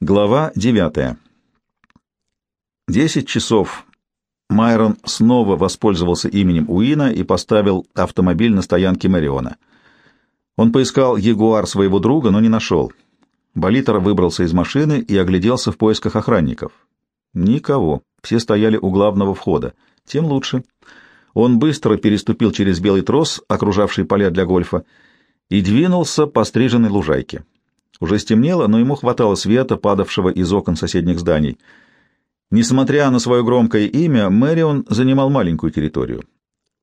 Глава 9. Десять часов. Майрон снова воспользовался именем Уина и поставил автомобиль на стоянке Мэриона. Он поискал ягуар своего друга, но не нашел. Болитер выбрался из машины и огляделся в поисках охранников. Никого. Все стояли у главного входа. Тем лучше. Он быстро переступил через белый трос, окружавший поля для гольфа, и двинулся по стриженной лужайке. Уже стемнело, но ему хватало света, падавшего из окон соседних зданий. Несмотря на свое громкое имя, Мэрион занимал маленькую территорию.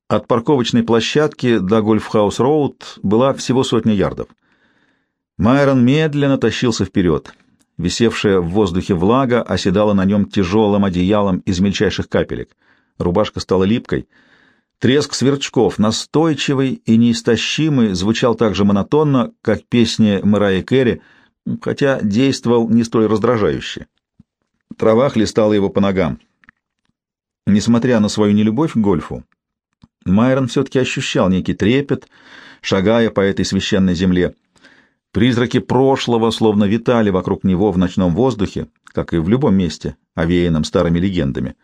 От парковочной площадки до Гольфхаус-Роуд была всего сотня ярдов. Майрон медленно тащился вперед. Висевшая в воздухе влага оседала на нем тяжелым одеялом из мельчайших капелек. Рубашка стала липкой. Треск сверчков, настойчивый и неистощимый, звучал так же монотонно, как песни Мэрайи Керри, хотя действовал не столь раздражающе. Трава хлестала его по ногам. Несмотря на свою нелюбовь к гольфу, Майрон все-таки ощущал некий трепет, шагая по этой священной земле. Призраки прошлого словно витали вокруг него в ночном воздухе, как и в любом месте, овеянном старыми легендами.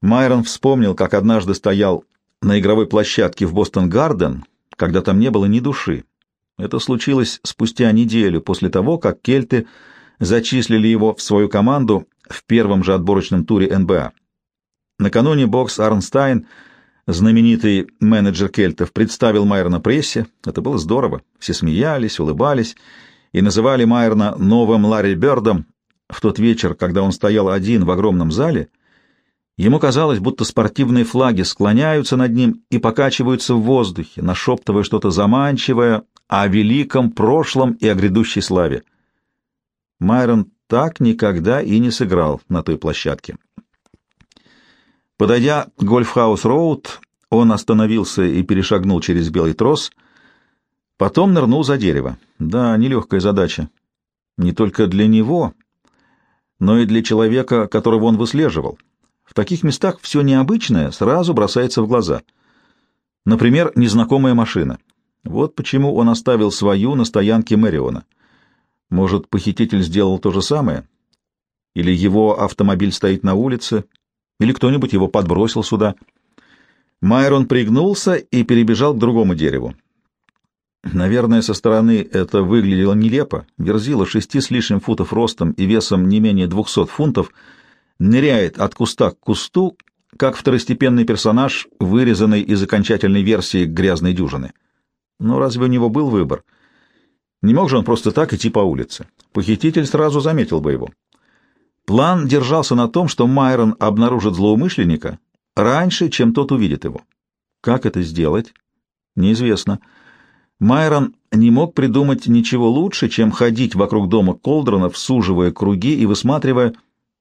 Майрон вспомнил, как однажды стоял на игровой площадке в Бостон-Гарден, когда там не было ни души. Это случилось спустя неделю после того, как кельты зачислили его в свою команду в первом же отборочном туре НБА. Накануне бокс Арнстайн, знаменитый менеджер кельтов, представил Майерна прессе. Это было здорово. Все смеялись, улыбались и называли Майерна новым Ларри Бёрдом. В тот вечер, когда он стоял один в огромном зале, ему казалось, будто спортивные флаги склоняются над ним и покачиваются в воздухе, нашептывая что-то заманчивое о великом прошлом и о грядущей славе. Майрон так никогда и не сыграл на той площадке. Подойдя к Гольфхаус-Роуд, он остановился и перешагнул через белый трос, потом нырнул за дерево. Да, нелегкая задача. Не только для него, но и для человека, которого он выслеживал. В таких местах все необычное сразу бросается в глаза. Например, незнакомая машина. Вот почему он оставил свою на стоянке Мэриона — может, похититель сделал то же самое? Или его автомобиль стоит на улице? Или кто-нибудь его подбросил сюда? Майрон пригнулся и перебежал к другому дереву. Наверное, со стороны это выглядело нелепо. Верзила шести с лишним футов ростом и весом не менее двухсот фунтов ныряет от куста к кусту, как второстепенный персонаж, вырезанный из окончательной версии грязной дюжины. Но разве у него был выбор? — не мог же он просто так идти по улице. Похититель сразу заметил бы его. План держался на том, что Майрон обнаружит злоумышленника раньше, чем тот увидит его. Как это сделать? Неизвестно. Майрон не мог придумать ничего лучше, чем ходить вокруг дома Колдронов, суживая круги и высматривая,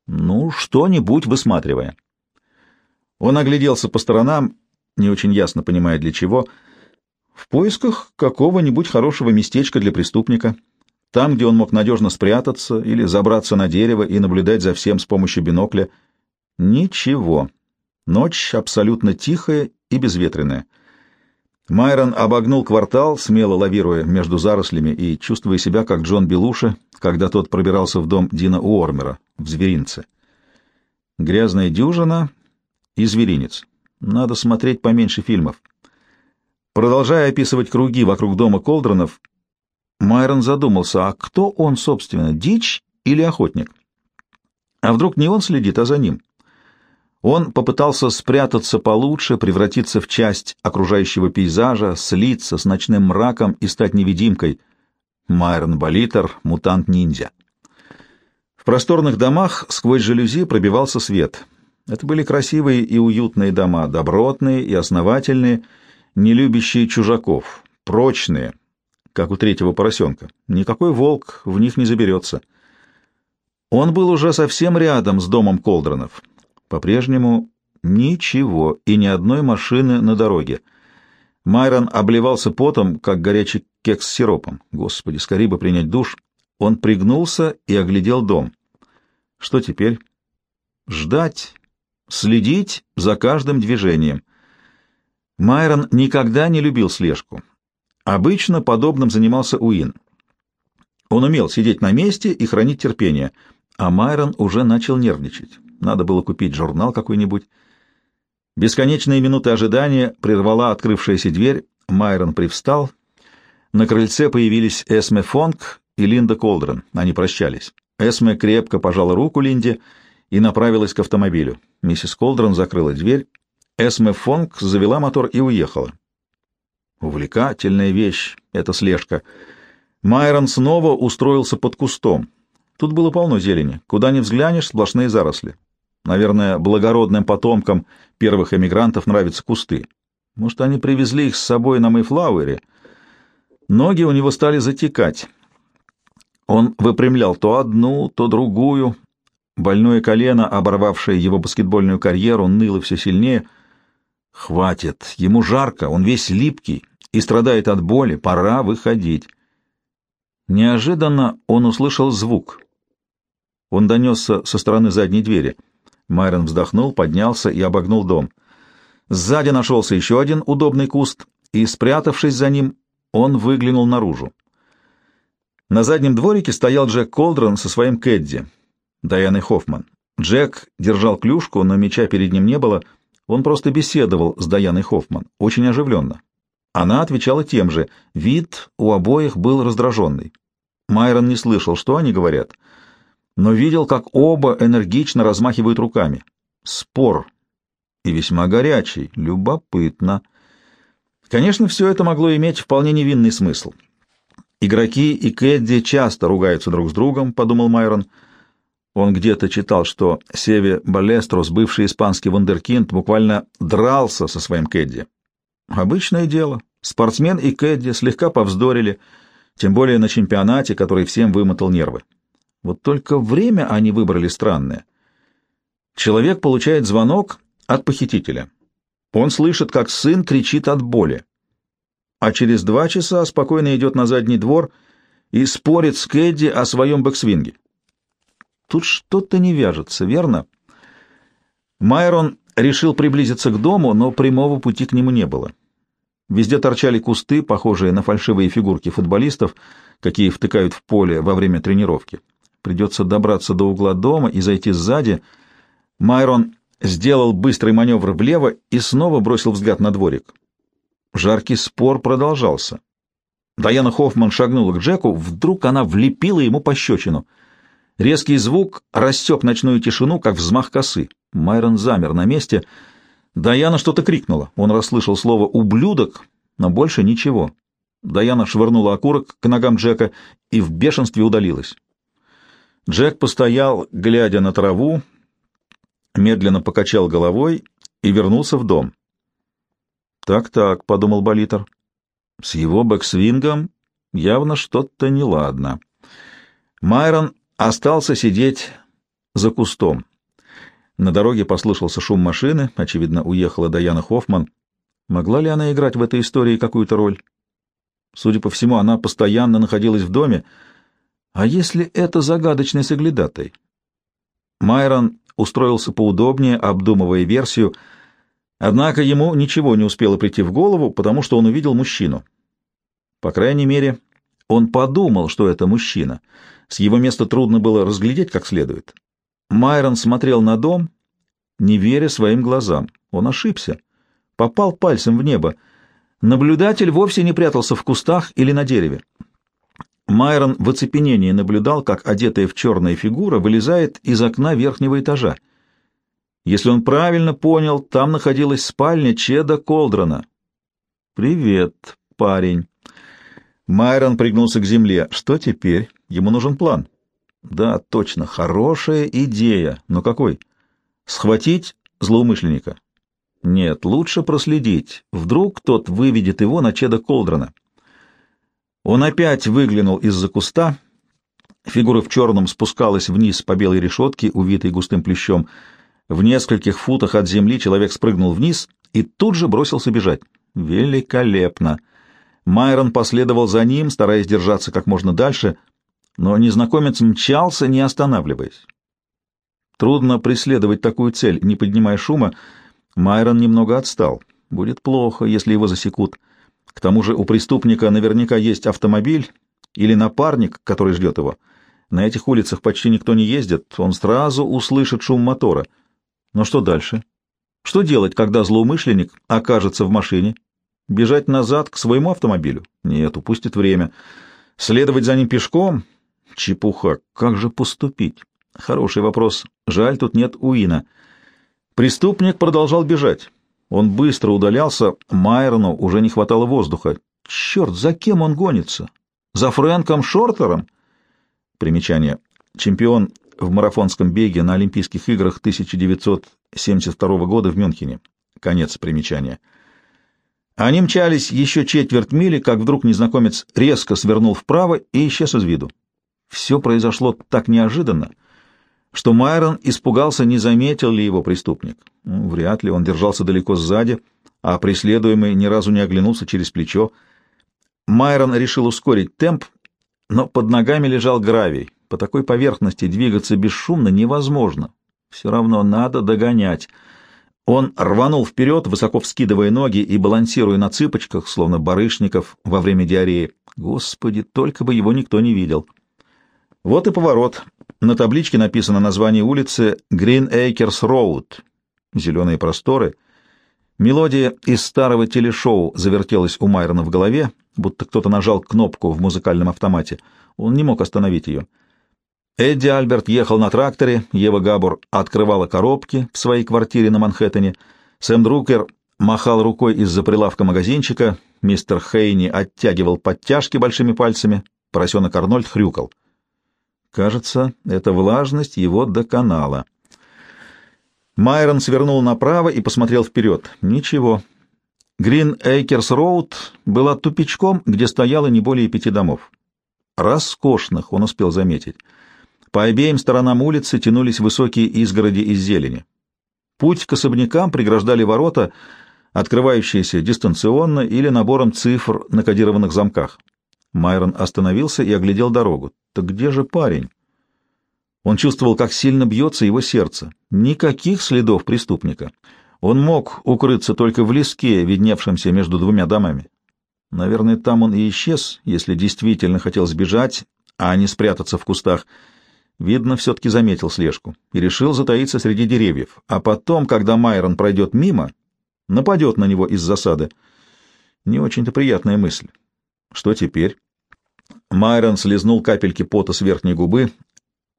ну, что-нибудь высматривая. Он огляделся по сторонам, не очень ясно понимая для чего, — в поисках какого-нибудь хорошего местечка для преступника, там, где он мог надежно спрятаться или забраться на дерево и наблюдать за всем с помощью бинокля. Ничего. Ночь абсолютно тихая и безветренная. Майрон обогнул квартал, смело лавируя между зарослями и чувствуя себя как Джон Белуша, когда тот пробирался в дом Дина Уормера в зверинце. Грязная дюжина и зверинец. Надо смотреть поменьше фильмов. Продолжая описывать круги вокруг дома Колдронов, Майрон задумался, а кто он, собственно, дичь или охотник? А вдруг не он следит, а за ним? Он попытался спрятаться получше, превратиться в часть окружающего пейзажа, слиться с ночным мраком и стать невидимкой. Майрон Болитер, мутант-ниндзя. В просторных домах сквозь жалюзи пробивался свет. Это были красивые и уютные дома, добротные и основательные, не любящие чужаков, прочные, как у третьего поросенка. Никакой волк в них не заберется. Он был уже совсем рядом с домом Колдронов. По-прежнему ничего и ни одной машины на дороге. Майрон обливался потом, как горячий кекс с сиропом. Господи, скорее бы принять душ. Он пригнулся и оглядел дом. Что теперь? Ждать, следить за каждым движением. Майрон никогда не любил слежку. Обычно подобным занимался Уин. Он умел сидеть на месте и хранить терпение, а Майрон уже начал нервничать. Надо было купить журнал какой-нибудь. Бесконечные минуты ожидания прервала открывшаяся дверь. Майрон привстал. На крыльце появились Эсме Фонг и Линда Колдрон. Они прощались. Эсме крепко пожала руку Линде и направилась к автомобилю. Миссис Колдрон закрыла дверь. Эсме Фонг завела мотор и уехала. Увлекательная вещь — эта слежка. Майрон снова устроился под кустом. Тут было полно зелени. Куда ни взглянешь, сплошные заросли. Наверное, благородным потомкам первых эмигрантов нравятся кусты. Может, они привезли их с собой на Мэйфлауэре? Ноги у него стали затекать. Он выпрямлял то одну, то другую. Больное колено, оборвавшее его баскетбольную карьеру, ныло все сильнее. Хватит, ему жарко, он весь липкий и страдает от боли, пора выходить. Неожиданно он услышал звук. Он донесся со стороны задней двери. Майрон вздохнул, поднялся и обогнул дом. Сзади нашелся еще один удобный куст, и, спрятавшись за ним, он выглянул наружу. На заднем дворике стоял Джек Колдрон со своим Кэдди, Дайаной Хоффман. Джек держал клюшку, но меча перед ним не было. Он просто беседовал с Даяной Хоффман, очень оживленно. Она отвечала тем же. Вид у обоих был раздраженный. Майрон не слышал, что они говорят, но видел, как оба энергично размахивают руками. Спор. И весьма горячий. Любопытно. Конечно, все это могло иметь вполне невинный смысл. Игроки и Кэдди часто ругаются друг с другом, подумал Майрон. Он где-то читал, что Севе Балестрос, бывший испанский вундеркинд, буквально дрался со своим Кэдди. Обычное дело. Спортсмен и Кэдди слегка повздорили, тем более на чемпионате, который всем вымотал нервы. Вот только время они выбрали странное. Человек получает звонок от похитителя. Он слышит, как сын кричит от боли а через два часа спокойно идет на задний двор и спорит с Кэдди о своем бэксвинге. Тут что-то не вяжется, верно? Майрон решил приблизиться к дому, но прямого пути к нему не было. Везде торчали кусты, похожие на фальшивые фигурки футболистов, какие втыкают в поле во время тренировки. Придется добраться до угла дома и зайти сзади. Майрон сделал быстрый маневр влево и снова бросил взгляд на дворик. Жаркий спор продолжался. Даяна Хоффман шагнула к Джеку, вдруг она влепила ему пощечину. Резкий звук рассек ночную тишину, как взмах косы. Майрон замер на месте. Даяна что-то крикнула. Он расслышал слово «ублюдок», но больше ничего. Даяна швырнула окурок к ногам Джека и в бешенстве удалилась. Джек постоял, глядя на траву, медленно покачал головой и вернулся в дом. «Так-так», — подумал Болитер. «С его бэксвингом явно что-то неладно». Майрон остался сидеть за кустом. На дороге послышался шум машины, очевидно, уехала Даяна Хоффман. Могла ли она играть в этой истории какую-то роль? Судя по всему, она постоянно находилась в доме. А если это загадочный соглядатай? Майрон устроился поудобнее, обдумывая версию — Однако ему ничего не успело прийти в голову, потому что он увидел мужчину. По крайней мере, он подумал, что это мужчина. С его места трудно было разглядеть как следует. Майрон смотрел на дом, не веря своим глазам. Он ошибся. Попал пальцем в небо. Наблюдатель вовсе не прятался в кустах или на дереве. Майрон в оцепенении наблюдал, как одетая в черная фигура вылезает из окна верхнего этажа. Если он правильно понял, там находилась спальня Чеда Колдрона. «Привет, парень». Майрон пригнулся к земле. «Что теперь? Ему нужен план». «Да, точно, хорошая идея. Но какой? Схватить злоумышленника?» «Нет, лучше проследить. Вдруг тот выведет его на Чеда Колдрона». Он опять выглянул из-за куста. Фигура в черном спускалась вниз по белой решетке, увитой густым плещом. В нескольких футах от земли человек спрыгнул вниз и тут же бросился бежать. Великолепно! Майрон последовал за ним, стараясь держаться как можно дальше, но незнакомец мчался, не останавливаясь. Трудно преследовать такую цель, не поднимая шума. Майрон немного отстал. Будет плохо, если его засекут. К тому же у преступника наверняка есть автомобиль, или напарник, который ждет его. На этих улицах почти никто не ездит, он сразу услышит шум мотора. Но что дальше? Что делать, когда злоумышленник окажется в машине? Бежать назад к своему автомобилю? Нет, упустит время. Следовать за ним пешком? Чепуха. Как же поступить? Хороший вопрос. Жаль, тут нет Уина. Преступник продолжал бежать. Он быстро удалялся, Майерну уже не хватало воздуха. Черт, за кем он гонится? За Фрэнком Шортером? Примечание. Чемпион в марафонском беге на Олимпийских играх 1972 года в Мюнхене. Конец примечания. Они мчались еще четверть мили, как вдруг незнакомец резко свернул вправо и исчез из виду. Все произошло так неожиданно, что Майрон испугался, не заметил ли его преступник. Ну, вряд ли, он держался далеко сзади, а преследуемый ни разу не оглянулся через плечо. Майрон решил ускорить темп, но под ногами лежал гравий. По такой поверхности двигаться бесшумно невозможно. Все равно надо догонять. Он рванул вперед, высоко вскидывая ноги и балансируя на цыпочках, словно барышников во время диареи. Господи, только бы его никто не видел. Вот и поворот. На табличке написано название улицы Green Acres Road. Зеленые просторы. Мелодия из старого телешоу завертелась у Майрона в голове, будто кто-то нажал кнопку в музыкальном автомате. Он не мог остановить ее. Эдди Альберт ехал на тракторе, Ева Габур открывала коробки в своей квартире на Манхэттене, Сэм Друкер махал рукой из-за прилавка магазинчика, мистер Хейни оттягивал подтяжки большими пальцами, поросенок Арнольд хрюкал. Кажется, эта влажность его доконала. Майрон свернул направо и посмотрел вперед. Ничего. Грин Эйкерс Роуд была тупичком, где стояло не более пяти домов. Роскошных, он успел заметить. По обеим сторонам улицы тянулись высокие изгороди из зелени. Путь к особнякам преграждали ворота, открывающиеся дистанционно или набором цифр на кодированных замках. Майрон остановился и оглядел дорогу. Так где же парень? Он чувствовал, как сильно бьется его сердце. Никаких следов преступника. Он мог укрыться только в леске, видневшемся между двумя домами. Наверное, там он и исчез, если действительно хотел сбежать, а не спрятаться в кустах. Видно, все-таки заметил слежку и решил затаиться среди деревьев. А потом, когда Майрон пройдет мимо, нападет на него из засады. Не очень-то приятная мысль. Что теперь? Майрон слезнул капельки пота с верхней губы.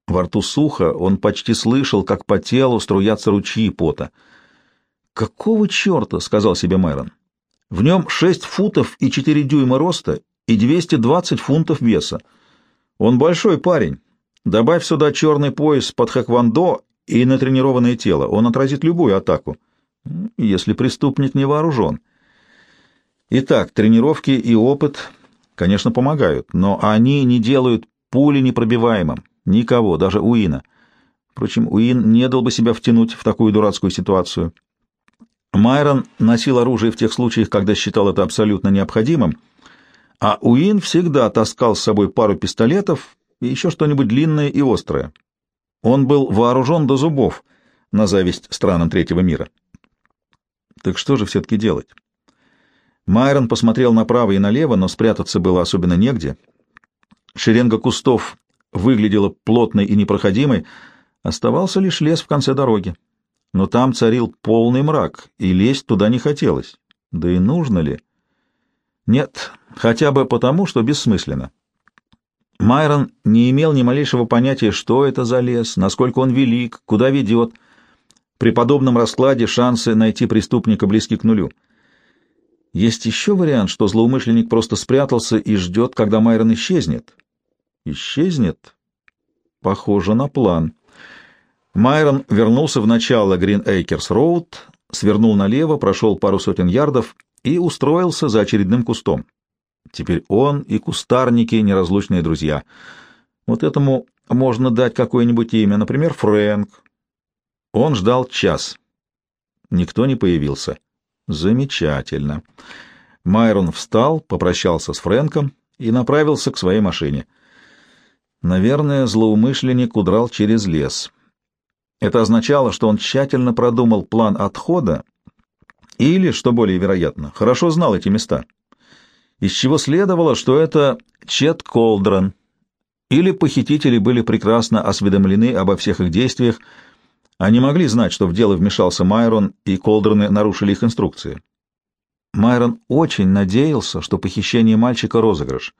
Во рту сухо, он почти слышал, как по телу струятся ручьи пота. «Какого черта?» — сказал себе Майрон. «В нем шесть футов и четыре дюйма роста и двести двадцать фунтов веса. Он большой парень. Добавь сюда черный пояс под хэквондо и натренированное тело. Он отразит любую атаку, если преступник не вооружен». Итак, тренировки и опыт конечно, помогают, но они не делают пули непробиваемым. Никого, даже Уина. Впрочем, Уин не дал бы себя втянуть в такую дурацкую ситуацию. Майрон носил оружие в тех случаях, когда считал это абсолютно необходимым, а Уин всегда таскал с собой пару пистолетов и еще что-нибудь длинное и острое. Он был вооружен до зубов, на зависть странам третьего мира. Так что же все-таки делать? Майрон посмотрел направо и налево, но спрятаться было особенно негде. Шеренга кустов выглядела плотной и непроходимой, оставался лишь лес в конце дороги. Но там царил полный мрак, и лезть туда не хотелось. Да и нужно ли? Нет, хотя бы потому, что бессмысленно. Майрон не имел ни малейшего понятия, что это за лес, насколько он велик, куда ведет. При подобном раскладе шансы найти преступника близки к нулю — есть еще вариант, что злоумышленник просто спрятался и ждет, когда Майрон исчезнет. Исчезнет? Похоже на план. Майрон вернулся в начало Green Acres Road, свернул налево, прошел пару сотен ярдов и устроился за очередным кустом. Теперь он и кустарники — неразлучные друзья. Вот этому можно дать какое-нибудь имя, например, Фрэнк. Он ждал час. Никто не появился. Замечательно. Майрон встал, попрощался с Фрэнком и направился к своей машине. Наверное, злоумышленник удрал через лес. Это означало, что он тщательно продумал план отхода или, что более вероятно, хорошо знал эти места. из чего следовало, что это Чет Колдрон, или похитители были прекрасно осведомлены обо всех их действиях, они могли знать, что в дело вмешался Майрон, и Колдроны нарушили их инструкции. Майрон очень надеялся, что похищение мальчика — розыгрыш.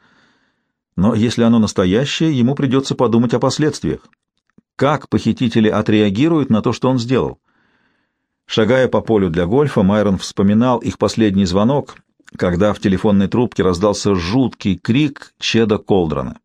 Но если оно настоящее, ему придется подумать о последствиях. Как похитители отреагируют на то, что он сделал? Шагая по полю для гольфа, Майрон вспоминал их последний звонок, когда в телефонной трубке раздался жуткий крик Чеда Колдрона.